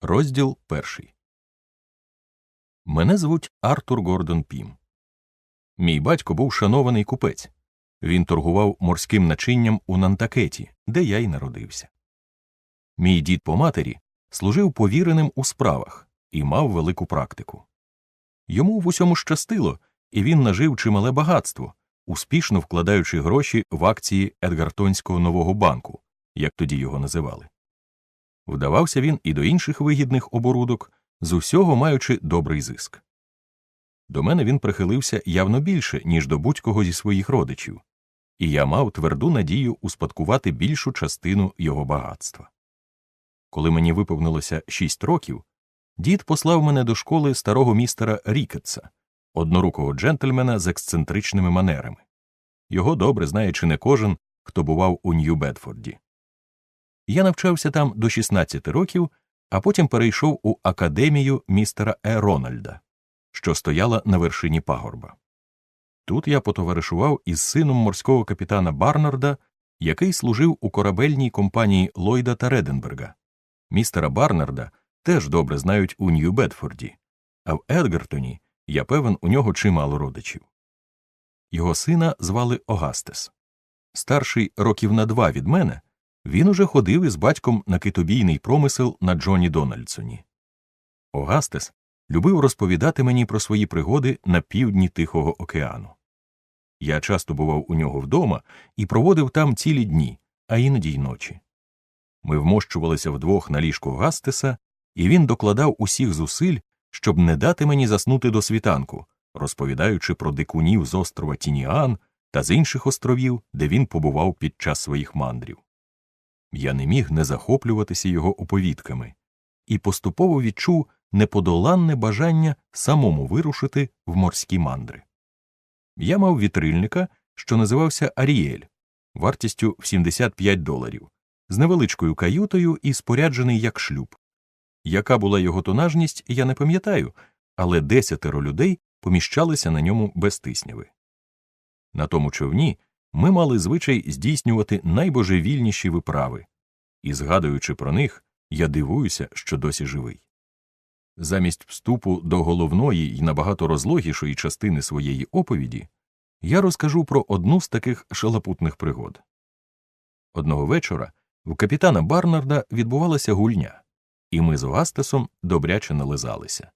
Розділ перший. Мене звуть Артур Гордон Пім. Мій батько був шанований купець. Він торгував морським начинням у Нантакеті, де я й народився. Мій дід по матері служив повіреним у справах і мав велику практику. Йому в усьому щастило, і він нажив чимале багатство, успішно вкладаючи гроші в акції Едгартонського нового банку, як тоді його називали. Вдавався він і до інших вигідних оборудок, з усього маючи добрий зиск. До мене він прихилився явно більше, ніж до будь-кого зі своїх родичів, і я мав тверду надію успадкувати більшу частину його багатства. Коли мені виповнилося шість років, дід послав мене до школи старого містера Рікетса, однорукого джентльмена з ексцентричними манерами. Його добре знає чи не кожен, хто бував у Нью-Бедфорді. Я навчався там до 16 років, а потім перейшов у академію містера Е. Рональда, що стояла на вершині пагорба. Тут я потоваришував із сином морського капітана Барнарда, який служив у корабельній компанії Ллойда та Реденберга. Містера Барнарда теж добре знають у Нью-Бедфорді, а в Едгартоні, я певен, у нього чимало родичів. Його сина звали Огастес. Старший років на два від мене. Він уже ходив із батьком на китобійний промисел на Джоні Дональдсоні. Огастес любив розповідати мені про свої пригоди на півдні Тихого океану. Я часто бував у нього вдома і проводив там цілі дні, а іноді й ночі. Ми вмощувалися вдвох на ліжку Гастеса, і він докладав усіх зусиль, щоб не дати мені заснути до світанку, розповідаючи про дикунів з острова Тініан та з інших островів, де він побував під час своїх мандрів. Я не міг не захоплюватися його оповідками і поступово відчув неподоланне бажання самому вирушити в морські мандри. Я мав вітрильника, що називався Аріель, вартістю в 75 доларів, з невеличкою каютою і споряджений як шлюб. Яка була його тонажність, я не пам'ятаю, але десятеро людей поміщалися на ньому без тисняви. На тому човні ми мали звичай здійснювати найбожевільніші виправи, і, згадуючи про них, я дивуюся, що досі живий. Замість вступу до головної і набагато розлогішої частини своєї оповіді я розкажу про одну з таких шалапутних пригод. Одного вечора в капітана Барнарда відбувалася гульня, і ми з Огастесом добряче нализалися.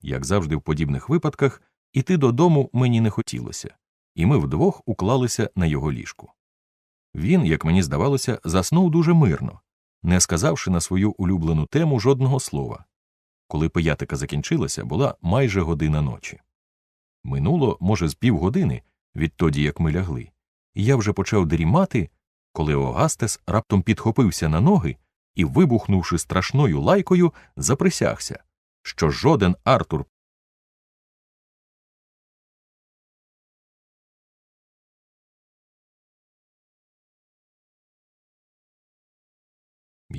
Як завжди, в подібних випадках, іти додому мені не хотілося і ми вдвох уклалися на його ліжку. Він, як мені здавалося, заснув дуже мирно, не сказавши на свою улюблену тему жодного слова. Коли пиятика закінчилася, була майже година ночі. Минуло, може, з півгодини, відтоді як ми лягли, і я вже почав дрімати, коли Огастес раптом підхопився на ноги і, вибухнувши страшною лайкою, заприсягся, що жоден Артур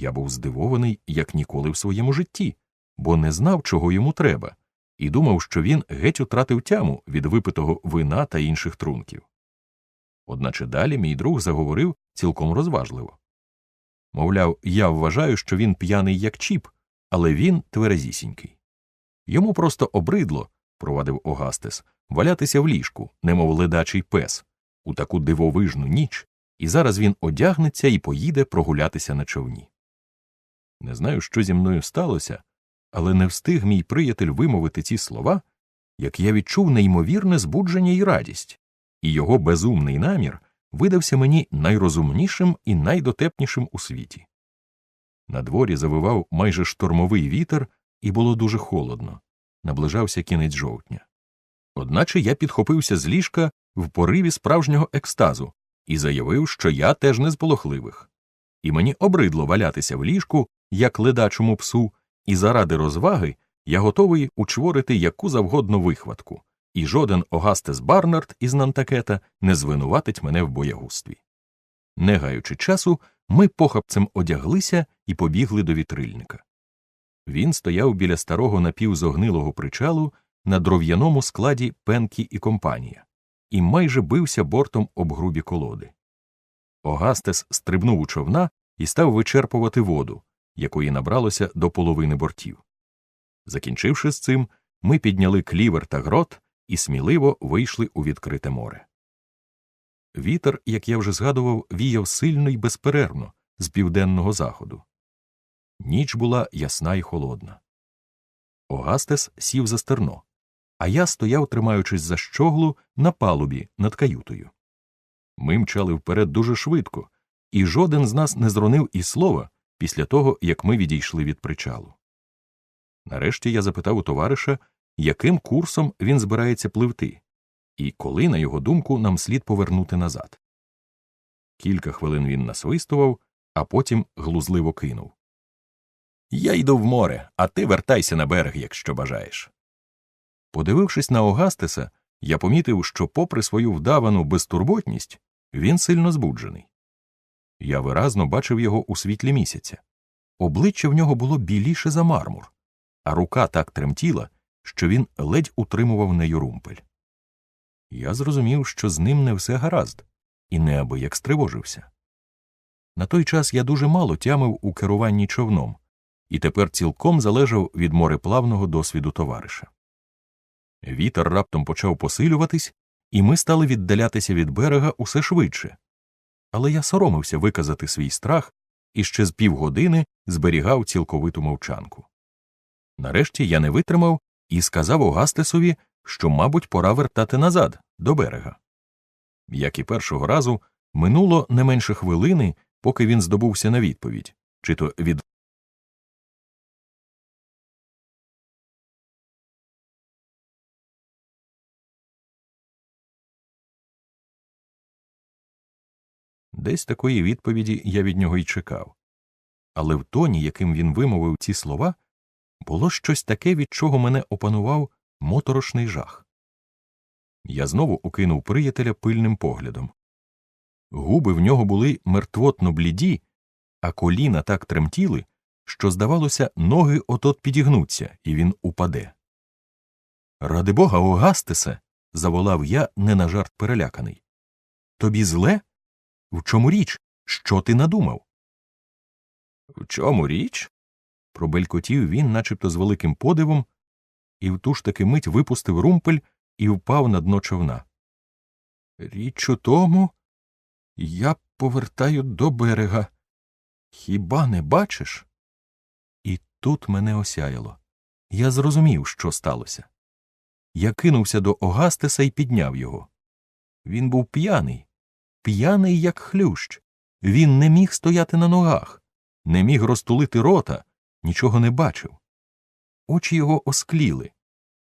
Я був здивований, як ніколи в своєму житті, бо не знав, чого йому треба, і думав, що він геть утратив тяму від випитого вина та інших трунків. Одначе далі мій друг заговорив цілком розважливо. Мовляв, я вважаю, що він п'яний як чіп, але він тверезісінький. Йому просто обридло, провадив Огастес, валятися в ліжку, немов ледачий пес, у таку дивовижну ніч, і зараз він одягнеться і поїде прогулятися на човні. Не знаю, що зі мною сталося, але не встиг мій приятель вимовити ці слова, як я відчув неймовірне збудження і радість, і його безумний намір видався мені найрозумнішим і найдотепнішим у світі. На дворі завивав майже штормовий вітер, і було дуже холодно, наближався кінець жовтня. Одначе я підхопився з ліжка в пориві справжнього екстазу і заявив, що я теж не з полохливих, і мені обридло валятися в ліжку як ледачому псу, і заради розваги я готовий учворити яку завгодно вихватку, і жоден Огастес Барнард із Нантакета не звинуватить мене в боягустві. Не гаючи часу, ми похапцем одяглися і побігли до вітрильника. Він стояв біля старого напівзогнилого причалу на дров'яному складі Пенкі і компанія, і майже бився бортом об грубі колоди. Огастес стрибнув у човна і став вичерпувати воду, якої набралося до половини бортів. Закінчивши з цим, ми підняли клівер та грот і сміливо вийшли у відкрите море. Вітер, як я вже згадував, віяв сильно й безперервно з південного заходу. Ніч була ясна й холодна. Огастес сів за стерно, а я стояв, тримаючись за щоглу на палубі над каютою. Ми мчали вперед дуже швидко, і жоден з нас не зронив і слова після того, як ми відійшли від причалу. Нарешті я запитав у товариша, яким курсом він збирається пливти, і коли, на його думку, нам слід повернути назад. Кілька хвилин він насвистував, а потім глузливо кинув Я йду в море, а ти вертайся на берег, якщо бажаєш. Подивившись на Огастеса, я помітив, що, попри свою вдавану безтурботність, він сильно збуджений. Я виразно бачив його у світлі місяця. Обличчя в нього було біліше за мармур, а рука так тремтіла, що він ледь утримував нею румпель. Я зрозумів, що з ним не все гаразд, і неабияк стривожився. На той час я дуже мало тямив у керуванні човном, і тепер цілком залежав від мореплавного досвіду товариша. Вітер раптом почав посилюватись, і ми стали віддалятися від берега усе швидше. Але я соромився виказати свій страх і ще з півгодини зберігав цілковиту мовчанку. Нарешті я не витримав і сказав Огастесові, що, мабуть, пора вертати назад, до берега. Як і першого разу, минуло не менше хвилини, поки він здобувся на відповідь, чи то від Десь такої відповіді я від нього й чекав. Але в тоні, яким він вимовив ці слова, було щось таке, від чого мене опанував моторошний жах. Я знову окинув приятеля пильним поглядом. Губи в нього були мертвотно бліді, а коліна так тремтіли, що, здавалося, ноги отот підігнуться, і він упаде. Ради бога, Огастесе. заволав я не на жарт переляканий. Тобі зле? В чому річ? Що ти надумав? В чому річ? пробелькотів він, начебто з великим подивом, і в ту ж таки мить випустив румпель і впав на дно човна. Річ у тому, я повертаю до берега. Хіба не бачиш? І тут мене осяяло. Я зрозумів, що сталося. Я кинувся до Огастеса і підняв його. Він був п'яний, п'яний, як хлющ. Він не міг стояти на ногах, не міг розтулити рота, нічого не бачив. Очі його оскліли.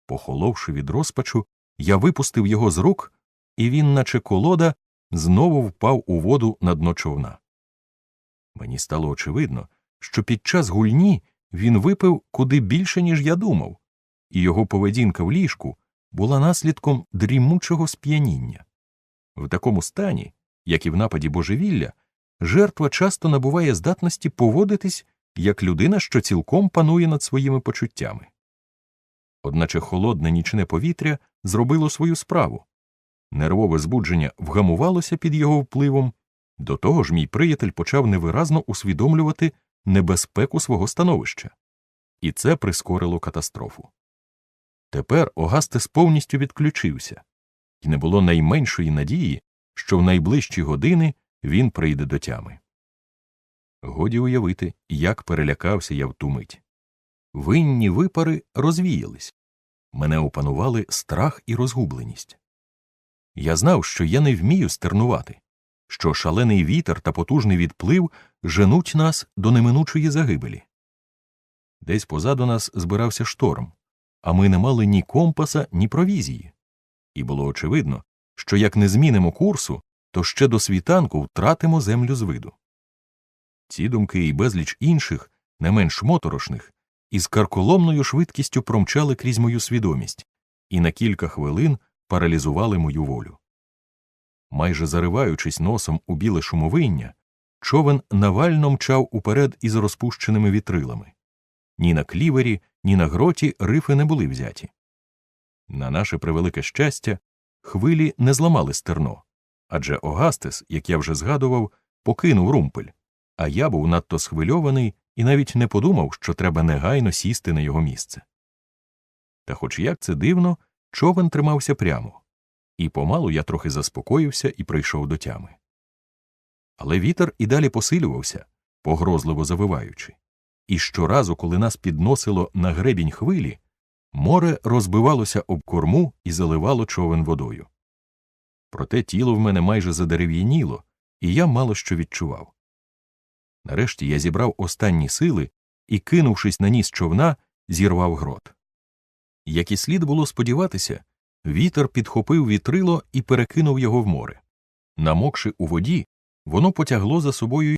Похоловши від розпачу, я випустив його з рук, і він, наче колода, знову впав у воду на дно човна. Мені стало очевидно, що під час гульні він випив куди більше, ніж я думав, і його поведінка в ліжку була наслідком дрімучого сп'яніння. В такому стані, як і в нападі божевілля, жертва часто набуває здатності поводитись як людина, що цілком панує над своїми почуттями. Одначе холодне нічне повітря зробило свою справу. Нервове збудження вгамувалося під його впливом, до того ж мій приятель почав невиразно усвідомлювати небезпеку свого становища, і це прискорило катастрофу. Тепер Огастес повністю відключився, і не було найменшої надії, що в найближчі години він прийде до тями. Годі уявити, як перелякався я в ту мить. Винні випари розвіялись. Мене опанували страх і розгубленість. Я знав, що я не вмію стернувати, що шалений вітер та потужний відплив женуть нас до неминучої загибелі. Десь позаду нас збирався шторм, а ми не мали ні компаса, ні провізії. І було очевидно, що як не змінимо курсу, то ще до світанку втратимо землю з виду. Ці думки і безліч інших, не менш моторошних, із карколомною швидкістю промчали крізь мою свідомість і на кілька хвилин паралізували мою волю. Майже зариваючись носом у біле шумовиння, човен навально мчав уперед із розпущеними вітрилами. Ні на клівері, ні на гроті рифи не були взяті. На наше превелике щастя, хвилі не зламали стерно, адже Огастес, як я вже згадував, покинув румпель, а я був надто схвильований і навіть не подумав, що треба негайно сісти на його місце. Та, хоч як це дивно, човен тримався прямо, і помалу я трохи заспокоївся і прийшов до тями. Але вітер і далі посилювався, погрозливо завиваючи, і щоразу, коли нас підносило на гребінь хвилі, море розбивалося об корму і заливало човен водою. Проте тіло в мене майже задерев'яніло, і я мало що відчував. Нарешті я зібрав останні сили і, кинувшись на ніс човна, зірвав грот. Як і слід було сподіватися, вітер підхопив вітрило і перекинув його в море. Намокши у воді, воно потягло за собою.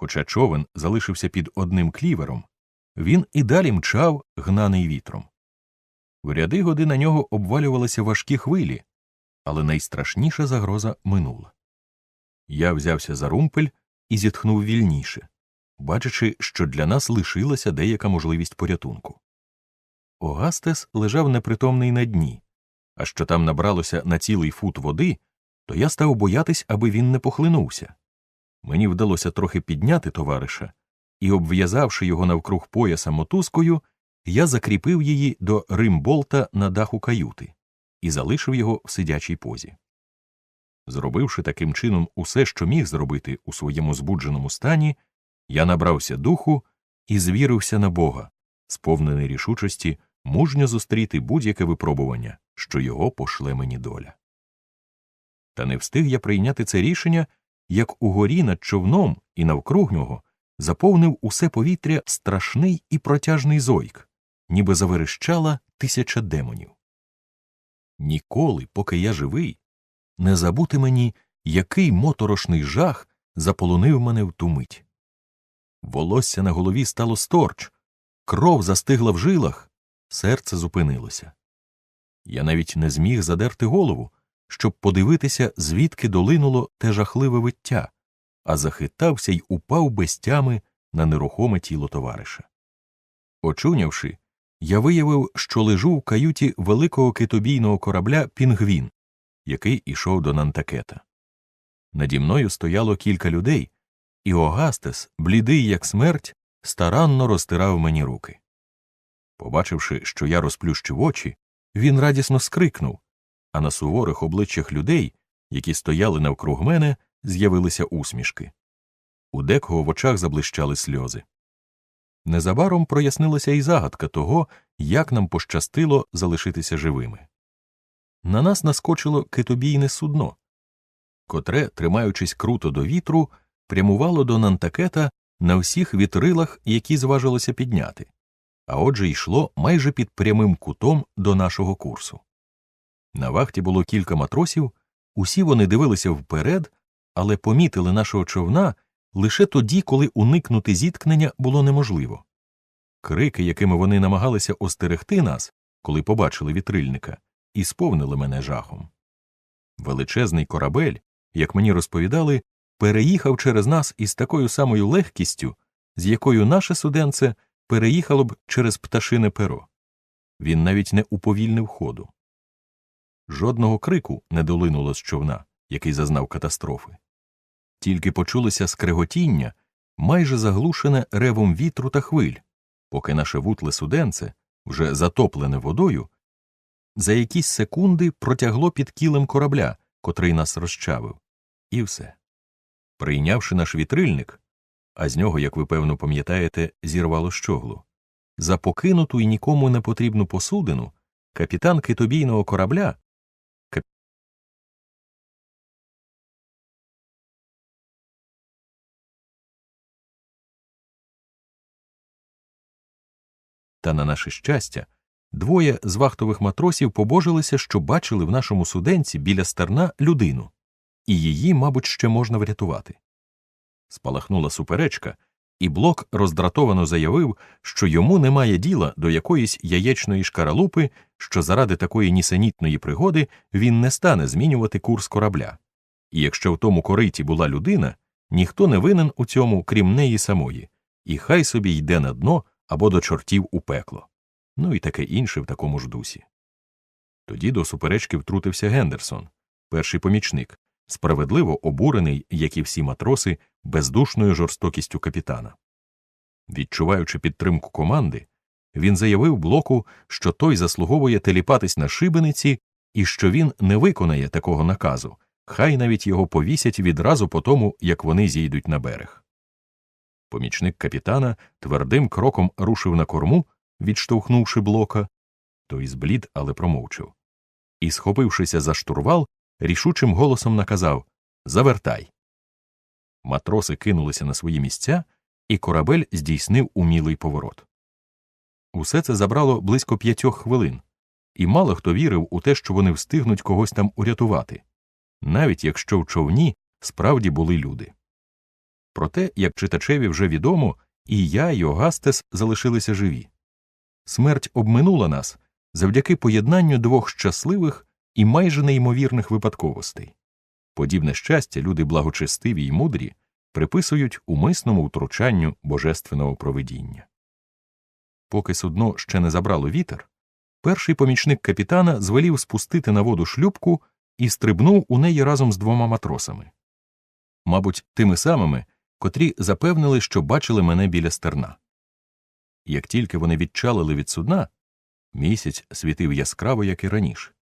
Хоча човен залишився під одним клівером, він і далі мчав, гнаний вітром. В ряди годи на нього обвалювалися важкі хвилі, але найстрашніша загроза минула. Я взявся за румпель і зітхнув вільніше, бачачи, що для нас лишилася деяка можливість порятунку. Огастес лежав непритомний на дні, а що там набралося на цілий фут води, то я став боятись, аби він не похлинувся. Мені вдалося трохи підняти товариша, і, обв'язавши його навкруг пояса мотузкою, я закріпив її до римболта на даху каюти і залишив його в сидячій позі. Зробивши таким чином усе, що міг зробити у своєму збудженому стані, я набрався духу і звірився на Бога, сповнений рішучості мужньо зустріти будь-яке випробування, що його пошле мені доля. Та не встиг я прийняти це рішення, як угорі над човном і навкруг нього заповнив усе повітря страшний і протяжний зойк, ніби заверещала тисяча демонів. Ніколи, поки я живий, не забути мені, який моторошний жах заполонив мене в ту мить. Волосся на голові стало сторч, кров застигла в жилах, серце зупинилося. Я навіть не зміг задерти голову, щоб подивитися, звідки долинуло те жахливе виття, а захитався й упав без тями на нерухоме тіло товариша. Очунявши, я виявив, що лежу в каюті великого китобійного корабля Пінгвін, який ішов до Нантакета. Наді мною стояло кілька людей, і Огастес, блідий як смерть, старанно розтирав мені руки. Побачивши, що я розплющив очі, він радісно скрикнув, а на суворих обличчях людей, які стояли навкруг мене, з'явилися усмішки. У декого в очах заблищали сльози. Незабаром прояснилася і загадка того, як нам пощастило залишитися живими. На нас наскочило китобійне судно, котре, тримаючись круто до вітру, прямувало до Нантакета на всіх вітрилах, які зважилося підняти, а отже йшло майже під прямим кутом до нашого курсу. На вахті було кілька матросів, усі вони дивилися вперед, але помітили нашого човна лише тоді, коли уникнути зіткнення було неможливо. Крики, якими вони намагалися остерегти нас, коли побачили вітрильника, і сповнили мене жахом. Величезний корабель, як мені розповідали, переїхав через нас із такою самою легкістю, з якою наше суденце переїхало б через пташине перо. Він навіть не уповільнив ходу. Жодного крику не долинуло з човна, який зазнав катастрофи. Тільки почулося скреготіння, майже заглушене ревом вітру та хвиль, поки наше вутле суденце, вже затоплене водою, за якісь секунди протягло під кілем корабля, котрий нас розчавив, і все. Прийнявши наш вітрильник, а з нього, як ви певно пам'ятаєте, зірвало щоглу, за покинуту і нікому не потрібну посудину, капітан китобійного корабля Та на наше щастя, двоє з вахтових матросів побожилися, що бачили в нашому суденці біля стерна людину, і її, мабуть, ще можна врятувати. Спалахнула суперечка, і блок роздратовано заявив, що йому немає діла до якоїсь яєчної шкаралупи, що заради такої нісенітної пригоди він не стане змінювати курс корабля. І якщо в тому кориті була людина, ніхто не винен у цьому, крім неї самої, і хай собі йде на дно або до чортів у пекло. ну і таке інше в такому ж дусі. Тоді до суперечки втрутився Гендерсон, перший помічник, справедливо обурений, як і всі матроси, бездушною жорстокістю капітана. Відчуваючи підтримку команди, він заявив блоку, що той заслуговує теліпатись на шибениці і що він не виконає такого наказу, хай навіть його повісять відразу по тому, як вони зійдуть на берег. Помічник капітана твердим кроком рушив на корму, відштовхнувши блока, той зблід, але промовчав. І, схопившися за штурвал, рішучим голосом наказав Завертай. Матроси кинулися на свої місця, і корабель здійснив умілий поворот. Усе це забрало близько п'ятьох хвилин, і мало хто вірив у те, що вони встигнуть когось там урятувати, навіть якщо в човні справді були люди. Проте, як читачеві вже відомо, і я, і Огастес залишилися живі. Смерть обминула нас завдяки поєднанню двох щасливих і майже неймовірних випадковостей. Подібне щастя, люди благочестиві й мудрі приписують умисному втручанню божественного провидіння. Поки судно ще не забрало вітер, перший помічник капітана звелів спустити на воду шлюпку і стрибнув у неї разом з двома матросами. Мабуть, тими самими, котрі запевнили, що бачили мене біля стерна. Як тільки вони відчалили від судна, місяць світив яскраво, як і раніше.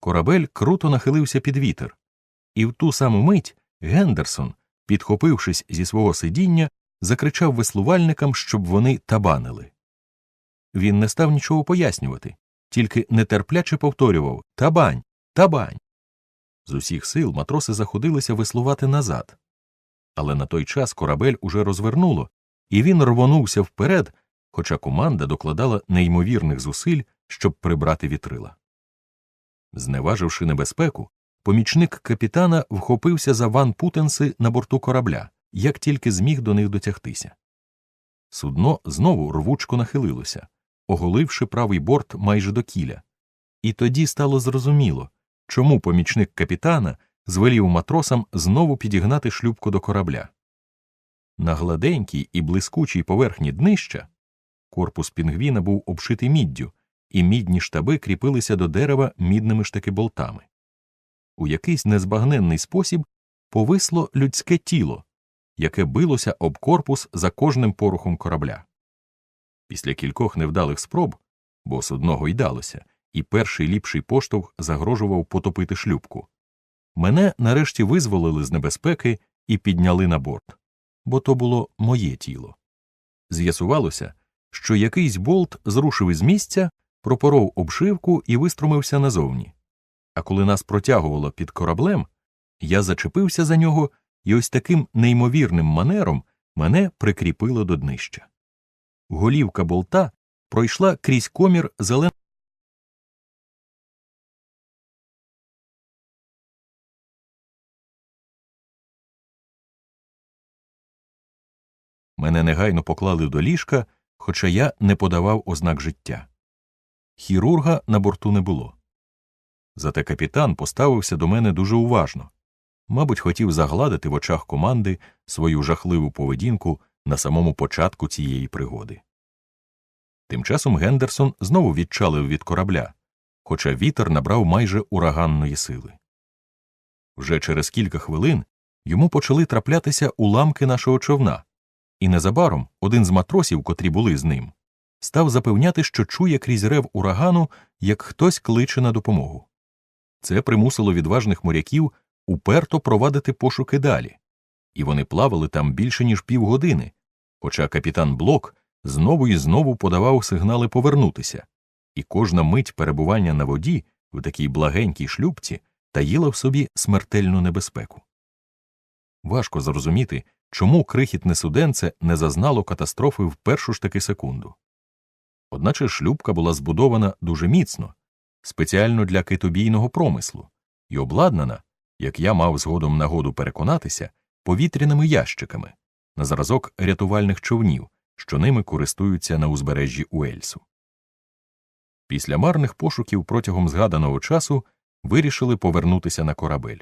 Корабель круто нахилився під вітер, і в ту саму мить Гендерсон, підхопившись зі свого сидіння, закричав веслувальникам, щоб вони табанили. Він не став нічого пояснювати, тільки нетерпляче повторював Табань, табань. З усіх сил матроси заходилися веслувати назад. Але на той час корабель уже розвернуло, і він рвонувся вперед, хоча команда докладала неймовірних зусиль, щоб прибрати вітрила. Зневаживши небезпеку, помічник капітана вхопився за ван путенси на борту корабля, як тільки зміг до них дотягтися. Судно знову рвучко нахилилося, оголивши правий борт майже до кіля, і тоді стало зрозуміло, чому помічник капітана звелів матросам знову підігнати шлюбку до корабля. На гладенькій і блискучій поверхні днища корпус пінгвіна був обшитий міддю, і мідні штаби кріпилися до дерева мідними штаки болтами. У якийсь незбагненний спосіб повисло людське тіло, яке билося об корпус за кожним порухом корабля. Після кількох невдалих спроб, бо судно гойдалося, і перший ліпший поштовх загрожував потопити шлюбку. Мене нарешті визволили з небезпеки і підняли на борт, бо то було моє тіло. З'ясувалося, що якийсь болт зрушив із місця, пропоров обшивку і виструмився назовні. А коли нас протягувало під кораблем, я зачепився за нього, і ось таким неймовірним манером мене прикріпило до днища. Голівка болта пройшла крізь комір зеленого. Мене негайно поклали до ліжка, хоча я не подавав ознак життя. Хірурга на борту не було. Зате капітан поставився до мене дуже уважно мабуть, хотів загладити в очах команди свою жахливу поведінку на самому початку цієї пригоди. Тим часом Гендерсон знову відчалив від корабля, хоча вітер набрав майже ураганної сили. Вже через кілька хвилин йому почали траплятися уламки нашого човна, і незабаром один з матросів, котрі були з ним, став запевняти, що чує крізь рев урагану, як хтось кличе на допомогу. Це примусило відважних моряків уперто провадити пошуки далі, і вони плавали там більше ніж півгодини, хоча капітан Блок знову і знову подавав сигнали повернутися, і кожна мить перебування на воді в такій благенькій шлюбці таїла в собі смертельну небезпеку. Важко зрозуміти, чому крихітне суденце не зазнало катастрофи в першу ж таки секунду. Одначе шлюбка була збудована дуже міцно, спеціально для китобійного промислу, і обладнана, як я мав згодом нагоду переконатися, повітряними ящиками на зразок рятувальних човнів, що ними користуються на узбережжі Уельсу. Після марних пошуків протягом згаданого часу вирішили повернутися на корабель.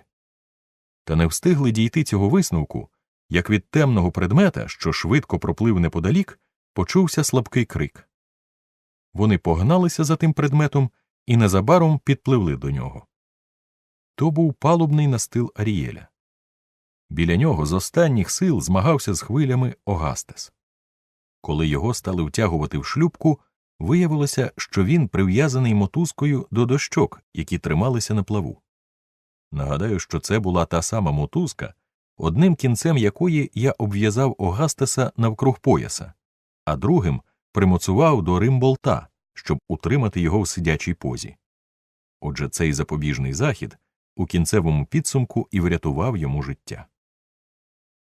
Та не встигли дійти цього висновку, як від темного предмета, що швидко проплив неподалік, почувся слабкий крик. вони погналися за тим предметом і незабаром підпливли до нього. То був палубний настил Арієля. Біля нього з останніх сил змагався з хвилями Огастес. Коли його стали втягувати в шлюбку, виявилося, що він прив'язаний мотузкою до дощок, які трималися на плаву. Нагадаю, що це була та сама мотузка, одним кінцем якої я обв'язав Огастеса навкруг пояса, а другим примоцував до римболта, щоб утримати його в сидячій позі. Отже, цей запобіжний захід у кінцевому підсумку і врятував йому життя.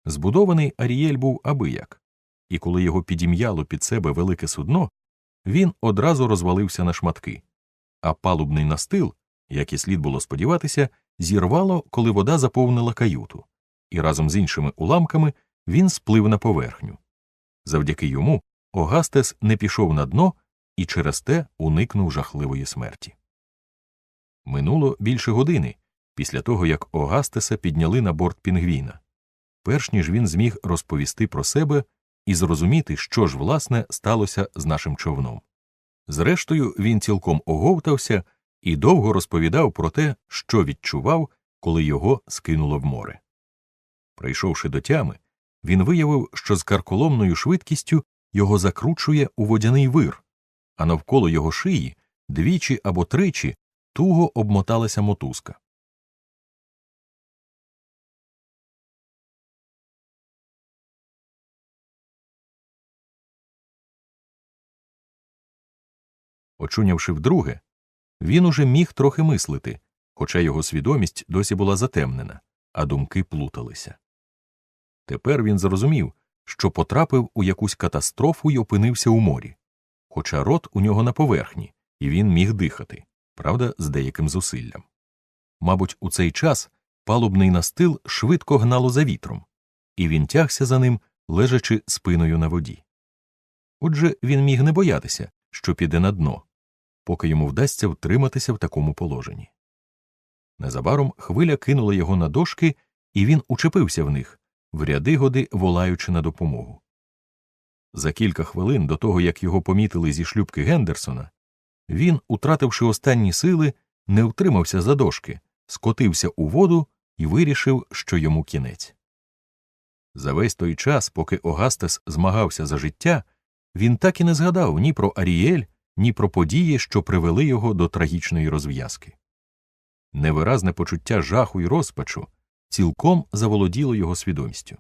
Збудований Арієль був абияк, і коли його підім'яло під себе велике судно, він одразу розвалився на шматки, а палубний настил, як і слід було сподіватися, зірвало, коли вода заповнила каюту, і разом з іншими уламками він сплив на поверхню. Завдяки йому Огастес не пішов на дно і через те уникнув жахливої смерті. Минуло більше години після того, як Огастеса підняли на борт Пінгвіна, перш ніж він зміг розповісти про себе і зрозуміти, що ж власне сталося з нашим човном. Зрештою, він цілком оговтався і довго розповідав про те, що відчував, коли його скинуло в море. Прийшовши до тями, він виявив, що з карколомною швидкістю його закручує у водяний вир, а навколо його шиї двічі або тричі туго обмоталася мотузка. Очунявши вдруге, він уже міг трохи мислити, хоча його свідомість досі була затемнена, а думки плуталися. Тепер він зрозумів, що потрапив у якусь катастрофу і опинився у морі, хоча рот у нього на поверхні, і він міг дихати, правда, з деяким зусиллям. Мабуть, у цей час палубний настил швидко гнало за вітром, і він тягся за ним, лежачи спиною на воді. Отже, він міг не боятися, що піде на дно, поки йому вдасться втриматися в такому положенні. Незабаром хвиля кинула його на дошки, і він учепився в них, в ряди годи волаючи на допомогу. За кілька хвилин до того, як його помітили зі шлюбки Гендерсона, він, утративши останні сили, не втримався за дошки, скотився у воду і вирішив, що йому кінець. За весь той час, поки Огастес змагався за життя, він так і не згадав ні про Арієль, ні про події, що привели його до трагічної розв'язки. Невиразне почуття жаху й розпачу цілком заволоділо його свідомістю.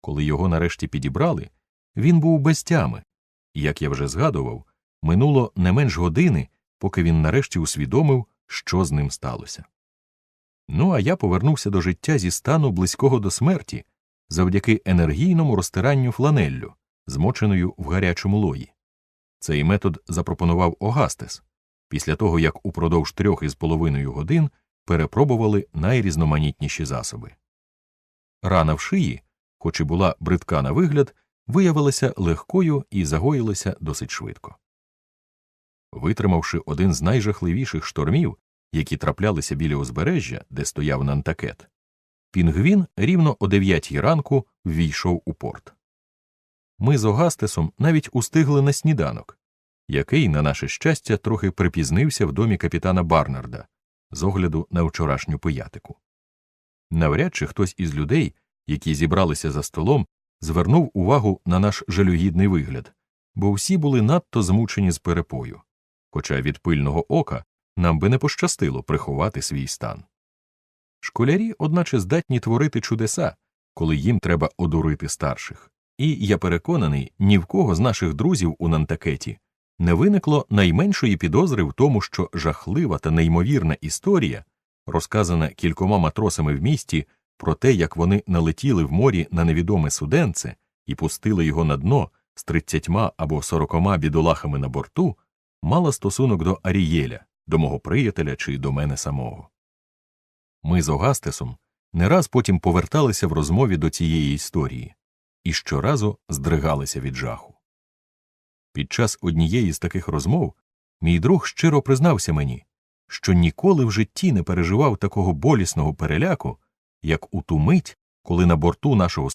Коли його нарешті підібрали, він був без тями, і, як я вже згадував, минуло не менш години, поки він нарешті усвідомив, що з ним сталося. Ну, а я повернувся до життя зі стану близького до смерті завдяки енергійному розтиранню фланеллю, змоченою в гарячому лої. Цей метод запропонував Огастес після того, як упродовж трьох із половиною годин перепробували найрізноманітніші засоби. Рана в шиї, хоч і була бридка на вигляд, виявилася легкою і загоїлася досить швидко. Витримавши один з найжахливіших штормів, які траплялися біля узбережжя, де стояв Нантакет, Пінгвін рівно о дев'ятій ранку ввійшов у порт. Ми з Огастесом навіть устигли на сніданок, який, на наше щастя, трохи припізнився в домі капітана Барнарда з огляду на вчорашню пиятику. Навряд чи хтось із людей, які зібралися за столом, звернув увагу на наш жалюгідний вигляд, бо всі були надто змучені з перепою, хоча від пильного ока нам би не пощастило приховати свій стан. Школярі, одначе, здатні творити чудеса, коли їм треба одурити старших. І я переконаний, ні в кого з наших друзів у Нантакеті не виникло найменшої підозри в тому, що жахлива та неймовірна історія, розказана кількома матросами в місті про те, як вони налетіли в морі на невідоме суденце і пустили його на дно з тридцятьма або сорокома бідолахами на борту, мала стосунок до Арієля, до мого приятеля чи до мене самого. Ми з Огастесом не раз потім поверталися в розмові до цієї історії і щоразу здригалися від жаху. Під час однієї з таких розмов мій друг щиро признався мені, що ніколи в житті не переживав такого болісного переляку, як у ту мить, коли на борту нашого